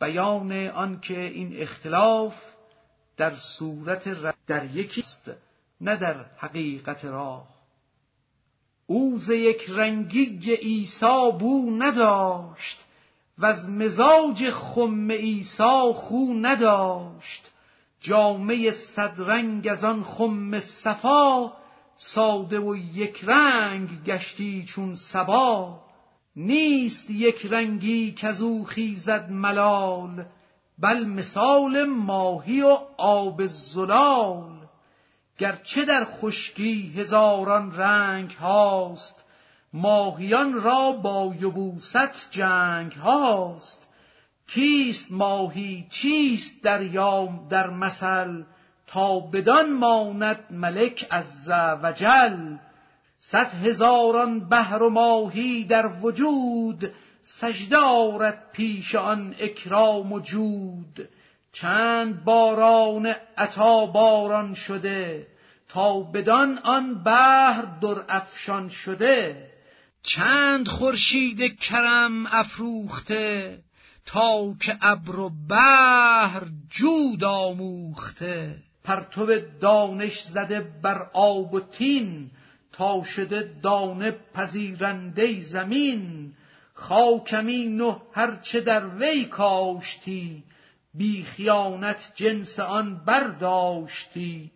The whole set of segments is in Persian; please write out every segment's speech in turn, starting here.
بیان آنکه این اختلاف در صورت در یکی است نه در حقیقت راه. او ز یک رنگی عیسی بو نداشت و از مزاج خم عیسی خو نداشت. جامعه صدرنگ از آن خم صفا ساده و یک رنگ گشتی چون سبا نیست یک رنگی که او خیزد ملال بل مثال ماهی و آب زلال. گرچه در خشکی هزاران رنگ هاست ماهیان را با یبوست جنگ هاست. کیست ماهی چیست دریام در مثل؟ تا بدان ماند ملک از وجل صد هزاران بحر و ماهی در وجود سجده آرد پیش آن اکرام و جود. چند باران عطا باران شده تا بدان آن بحر در افشان شده. چند خورشید کرم افروخته تا که ابر و بحر جود آموخته. پرتو دانش زده بر آب و تین تا شده دانه پذیرنده زمین خاکمین و هرچه در وی کاشتی بی خیانت جنس آن برداشتی.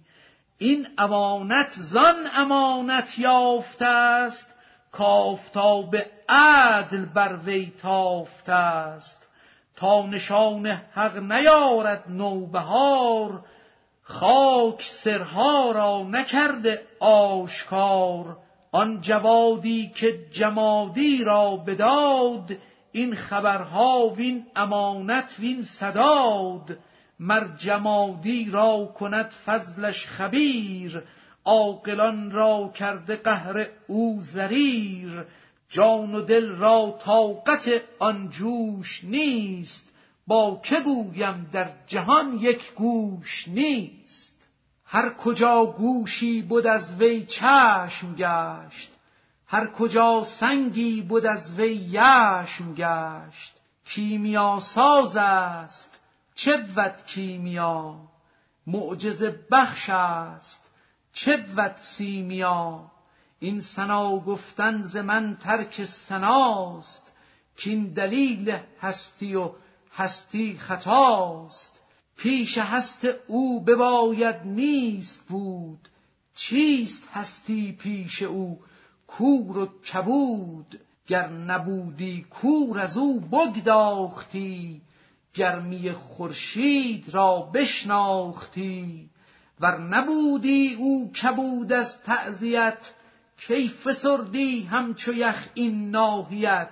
این امانت زان امانت یافته است کافتاب عدل بر وی تافته است. تا نشان حق نیارد نوبهار خاک سرها را نکرده آشکار. آن جوادی که جمادی را بداد این خبرها وین امانت وین صداد. مر جمادی را کند فضلش خبیر عاقلان را کرده قهر او زریر. جان و دل را طاقت آن جوش نیست با که گویم در جهان یک گوش نیست. هر کجا گوشی بود از وی چشم گشت هر کجا سنگی بود از وی یشم گشت. کیمیا ساز است چه کیمیا؟ معجزه بخش است چه سیمیا؟ این سنا گفتن ز من ترک سناست کین دلیل هستی و هستی خطاست. پیش هست او بباید نیست بود. چیست هستی پیش او؟ کور و کبود. گر نبودی کور از او بگداختی. گرمی خورشید را بشناختی. ور نبودی او کبود از تعزیت کی فسردی همچو یخ این ناحیت؟